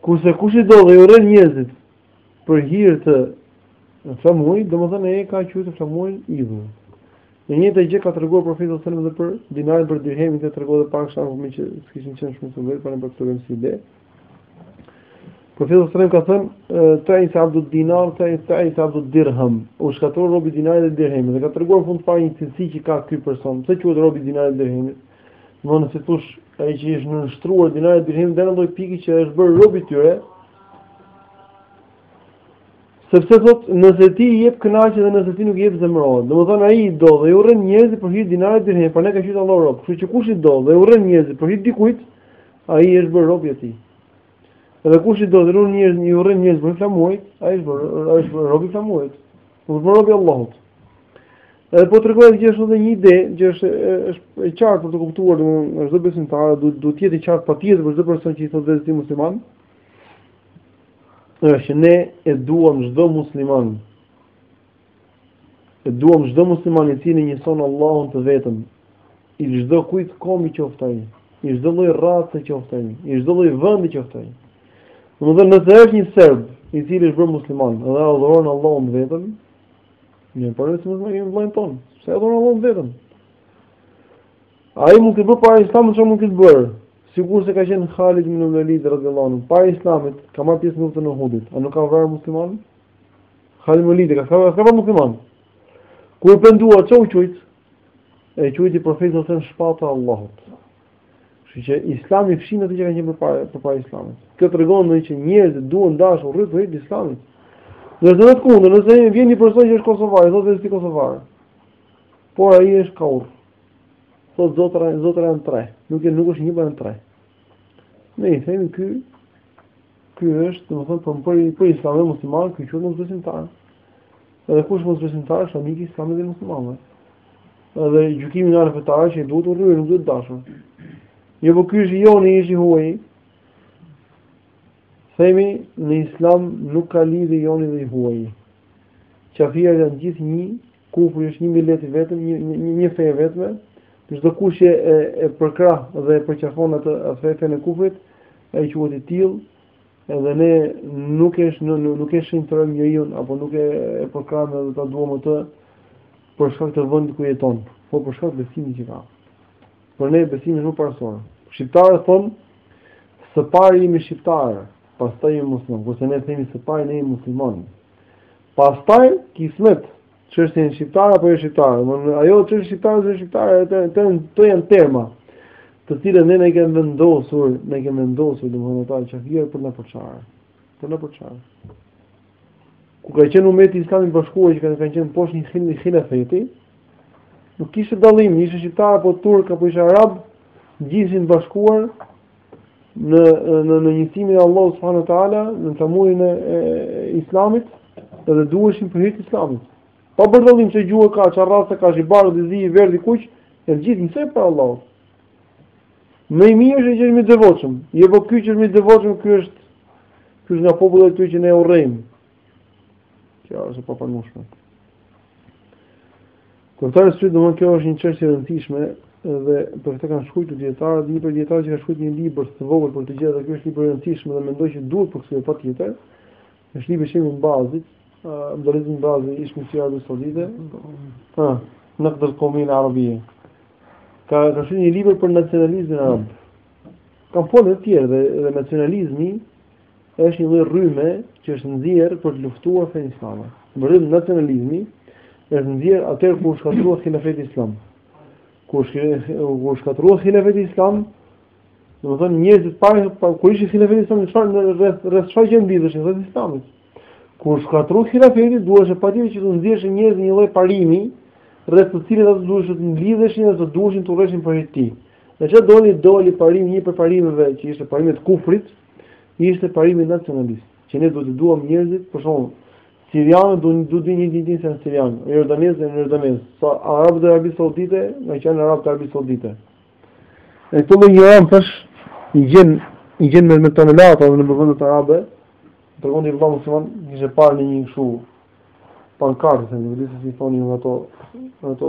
Kurse kush i do dhe i urren njerëzit për hir të flamurit, domethënë ai ka quajt flamurin idhull. Të njëjtën gjë ka treguar profeti sallallahu alajhi wasallam dhe për dinarin për dirhemin që tregon edhe pak shembull që kishin qenë shumë të vërtetë për këtë rëndësi. Profeti sallallahu alajhi wasallam ka thënë, taisa abdu dinar, taisa abdu dirham, u shkatërroftë robi i dinarit dhe dirhemit, dhe ka treguar në fund pra një cilësi që ka ky person, pse quhet robi i dinarit dhe dirhemit, domethënë si të thuash, ai që i është nënshtruar dinarit dhe dirhemit, dhe në atë pikë që është bërë rob i tyre, sepse thotë, nëse ti i jep kënaqet dhe nëse ti nuk i jep zemërohet, domethënë ai i do dhe i urren njerëzit për hir dinarit dhe dirhemit, prandaj e ka quajt Allah rob, kështu që kush i do dhe i urren njerëzit për hir dikujt, Ai është bërë rob i tij. Edhe kush i do dhe i urren njerëzit, i urren njerëzit për hir flamurit, ai është bërë, ai është bërë rob i flamurit. Nuk është rob i Allahut. Edhe po tregoj që është edhe një ide që është është e qartë për t'u kuptuar, domethënë çdo besimtar duhet duhet të jetë i qartë patjetër për çdo person që i thotë vetes musliman. Se ne e duam çdo musliman, E duam çdo musliman i cili njëson Allahun të vetëm, i çdo kujt kombi qoftë ai, i çdo lloj race qoftë ai, i çdo lloj vendi qoftë ai. Domethënë nëse është një serb i cili është bërë musliman dhe adhuron Allahun vetëm, ne e kemi musliman dhe vëllanë tonë, se adhuron Allahun vetëm. Ai mund të ketë bërë para islamit çfarë mund të ketë bërë. Sikurse ka qenë Khalid ibn Walid radhiyallahu anhu, para islamit ka marrë pjesë në luftën e Uhudit, a nuk ka vrarë muslimanë? Khalid ibn Walidi, ka vrarë, ka vrarë muslimanë. Kur u pendua, ça u quajt? E quajti profeti domethënë shpata e Allahut. Kështu që islami fshin atë që ka qenë përpara, përpara islamit. Kjo tregon domethënë që njerëzit duhen dashur e urryer për hir të islamit. Dhe të kundërtën, nëse vjen një person që është Kosovar, i thotë vetes Kosovar. Por ai është kaur. Thotë zotëra, zotëra janë tre. Nuk, e, nuk është një por janë tre. Ne i themi ky Ky është, domethënë, për për për Islamin dhe muslimanët, ky quhet mosbesimtar. Edhe kush është mosbesimtar është armik i Islamit dhe muslimanëve. Edhe gjykimi i tij fetar që ai duhet urryer, nuk duhet dashur. Jo po ky është i joni, jo i huaj. Themi në Islam nuk ka lidhje i joni dhe i huaj. Qafirët janë gjithë një, kufri është një milet i vetëm, një një, një fe e vetme. Çdokush që e e përkrah dhe e përqafon atë atë fenë e kufrit, ai quhet i tillë dhe ne nuk e nuk e shenjtërojmë njeriu apo nuk e e përkrahim dhe ta duam atë për shkak të vendit ku jeton, por për shkak të besimit që ka. Për ne besimi është më parësor. Shqiptarët thonë së pari jemi shqiptarë, pastaj jemi muslimanë, kurse ne themi së pari ne jemi muslimanë. Pastaj kismet Çështja e shqiptar apo jo shqiptar, domthonë ajo çështja shqiptar ose shqiptar, ato këto janë terma, të cilën ne ne kemi vendosur, ne kemi vendosur domthonë ata që vjen për na përçarë. Për na përçarë. Kur ka qenë umeti islam i bashkuar që kanë kanë qenë poshtë një hil hilafeti, nuk kishte dallim, ishte shqiptar apo turk apo ishte arab, gjithë ishin të bashkuar në në në njësimin e Allahut subhanahu wa taala në flamurin e, e, e islamit dhe duheshin për hir të islamit. Pa bërë dallim se ç'gjuhë ka, çfarë race ka, është i bardh, i zi, i verdh, i kuq, të gjithë njësoj para Allahut. Më i mirë është që është më i devotshëm. Jo po ky që është më i devotshëm, ky është ky është nga populli i tyre që ne urrejmë. Kjo është e papranueshme. Për këtë arsye domethënë kjo është një çështje e rëndësishme dhe për këtë kanë shkruar dietarët, një prej dietarëve që ka shkruar një libër të vogël për të gjithë, ky është libër i rëndësishëm dhe mendoj që duhet përkthyer patjetër. Është libri i sheh Ibn Bazit, Abdulaziz ibn Bazi ish mufti i Arabisë Saudite. Ha, Nakd el-kaumije el-arabije. Ka ka shkruar një libër për nacionalizmin arab. Ka folë të tjerë dhe, dhe nacionalizmi është një lloj rryme që është nxjerr për të luftuar fenë islame. Vërtet nacionalizmi është nxjerr atëherë kur u shkatrua hilafeti islam. Kur kur u shkatrua hilafeti islam, domethënë njerëzit pa para kur ishte hilafeti islam çfarë në rreth rreth çfarë mblidheshin rreth islamit. Kur u shkatrua hilafeti duhej të patjetër që të nxjerrëshin njerëz një lloj parimi rreth të cilës ata duhej të mblidheshin dhe të duheshin të urreheshin për hir të tij. Dhe ça doli doli parim një prej parimeve që ishte parimi i kufrit, Ishte parimi nacionalist, që ne duhet të duam njerëzit, për shembull, sirianët do të dinë një gjë se janë sirianë, jordanezët janë jordanezë, sa arabët e Arabisë Saudite, nga që janë arabët e Arabisë Saudite. E këto lloj injorancash i gjen i gjen me tonelata edhe në vendet arabe, tregon një vëlla musliman, kishte parë në një kështu pankartë, se nuk di se si thoni ato ato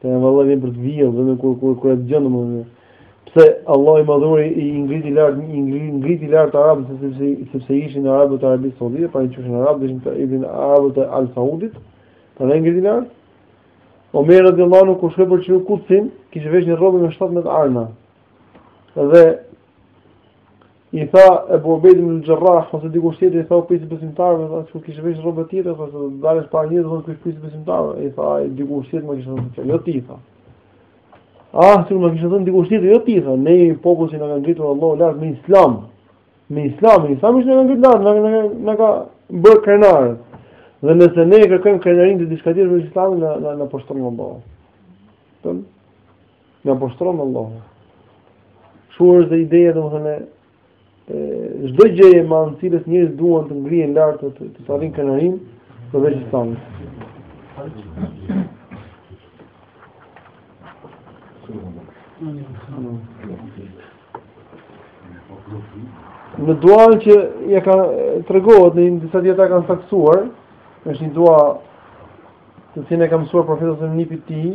Të, e vallahi vjen për të vjellë, vetëm kur kur kur e dëgjon domethënë. Pse Allahu i madhuri i ngriti lart i ngriti lart arabët sepse sepse ishin arabët të Arabisë Saudite, apo që ishin arabët ishin të ibn arabët e Al Saudit, prandaj i ngriti lart. Omer radiallahu anhu kur shkoi për të çliru Kudsin, kishte vesh një rrobë me 17 arna. Dhe I tha Ebu Ubejd ibn el-Xherrah ose dikush tjetër i tha o prijës i besimtarëve, tha sikur kish vesh rrobë tjetër, tha se do të dalësh para njerëzve, do të kish prijës i besimtarëve. I tha ai dikush tjetër më kishte thënë, jo ti tha. Ah, sikur më kishte thënë dikush tjetër, jo ti tha, ne jemi popull që na ka ngritur Allahu lart me Islam. Me Islam, Islami është na ka ngritur lart, na na ka bërë krenar. Dhe nëse ne kërkojmë krenarin te diçka tjetër në Islamin, na na, na poshtron Allahu. Tëm. Na poshtron Allahu. Kështu është dhe ideja domethënë çdo gjë e madhe të cilës njerëzit duan të ngrihen lart të të arrijnë krenarinë përveç fesë sonë. Në duan që ja ka tregohet në disa dijetarë kanë saktësuar, është një dua të cilën e ka mësuar Profeti nipit të tij,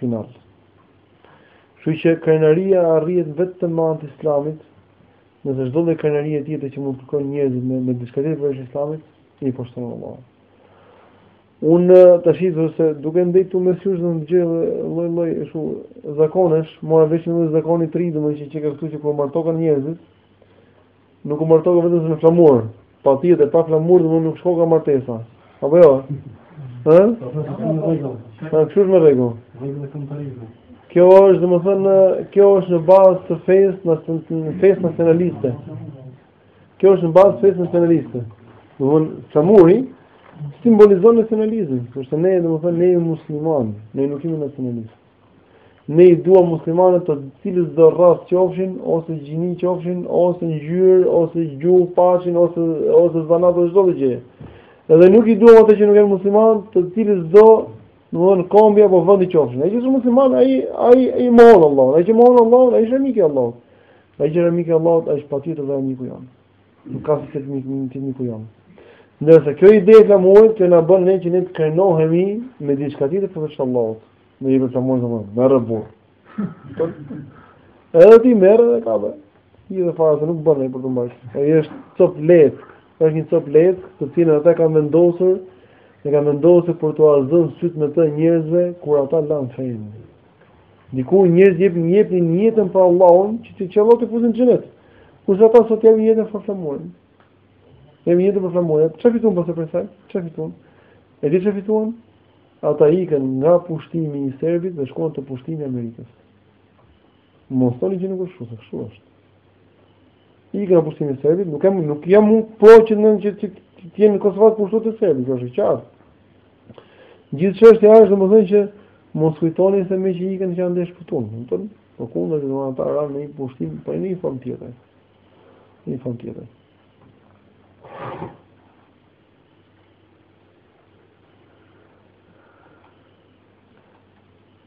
Final. Kështu që krenaria arrihet vetëm me anë të Islamit, nëse çdo lloj krenarie tjetër që mund të kërkojnë njerëzit me me diçka tjetër përveç Islamit, i poshtron Allahu. Un tash i thosh se duke ndejt ktu mes jush do të gjej lloj lloj kështu zakonesh, mora vesh një lloj zakoni të ri domethënë që ka këtu që kur martokan njerëzit, Nuk u martokan vetëm se me flamur. Patjetër pa flamur do nuk shkoka martesa. Apo jo? Ë? Po kush me rregull? Kjo është domethënë, kjo është në bazë të fesë, në në fesë nacionaliste. Kjo është në bazë të fesë nacionaliste. Domethënë flamuri simbolizon nacionalizmin, kurse ne domethënë ne jemi muslimanë, ne nuk jemi nacionalistë. Ne i duam muslimanët të cilësdo racë qofshin, ose gjini qofshin, ose ngjyrë, ose gjuhë, paçin, ose, ose zanat, ose çdo gjë. Edhe nuk i duam ata që nuk janë muslimanë të cilësdo domethënë kombi apo vendi qofshin. Ai që s'është musliman, ai, ai, ai mohon Allahun, ai që mohon Allahun, ai është armik i Allahut. Ai që është armik i Allahut, ai është patjetër dhe armiku jonë. Nuk ka se si të jetë miku jonë. Ndërsa kjo ide e flamurit që na bën ne që ne të krenohemi me diçka tjetër përveç Allahut. Në i përsa mojë zëmë, merë e burë. Edhe ti merë dhe ka bërë. I dhe farë se nuk bërë për të mbajtë. Ai është cop leckë. është një cop leckë të cilën ata kanë vendosur e kanë vendosur për t'ua zënë sytë me të njerëzve kur ata lanë fenë. Dikur njerëzit jepnin jepnin jetën për Allahun që Allahu t'i fusë në xhenet. Kurse ata sot japin jetën për flamurin. Japin jetën për flamurin. Çfarë fituan pastaj prej saj? Çfarë fituan? E di çfarë fituan? Ata ikën nga pushtimi i serbit dhe shkuan te pushtimi i Amerikës. Mos thoni që nuk është kështu, se kështu është. Ikën nga pushtimi i serbit, nuk jam nuk jam unë pro domethënë që të jenë në Kosovë pushtuar të serbit, kjo është e qartë. Gjithë çështja është domethënë që mos kujtoni se meqë ikën që andej shpëtuan, kupton? Përkundrazi domethënë ata ranë në një pushtim por në një formë tjetër. Në një formë tjetër.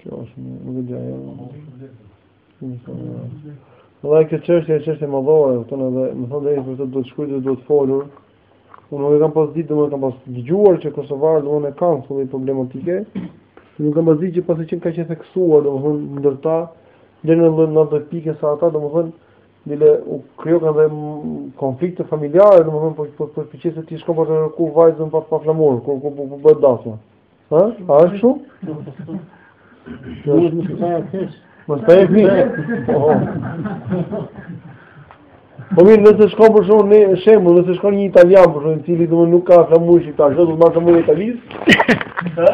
Kjo është një nuk e gjajë. Dhe kjo çështje e çështje madhore, domethënë domethënë dhe e për të do të shkujtë dhe do të folur, unë nuk e kam pas ditë, nuk e kam pas dëgjuar që kosovarët e kanë full problematike, nuk kam pas ditë që paska qenë kaq e theksuar, domethënë, ndër ta, deri në deri në atë pikë sa ata, domethënë, Bile u krijokan dhe konflikte familjare, domethënë po po po pse ti shkon për të kërkuar vajzën pa pa flamur, kur ku po bëhet dasma. Ë? A është kështu? Duhet ta kesh. Mos ta jep mirë. Po mirë, nëse shkon për shembull për shembull, nëse shkon një italian për shembull, i cili domethënë nuk ka flamur shqiptar, ç'do të marrë, flamurin e Italisë. Ë?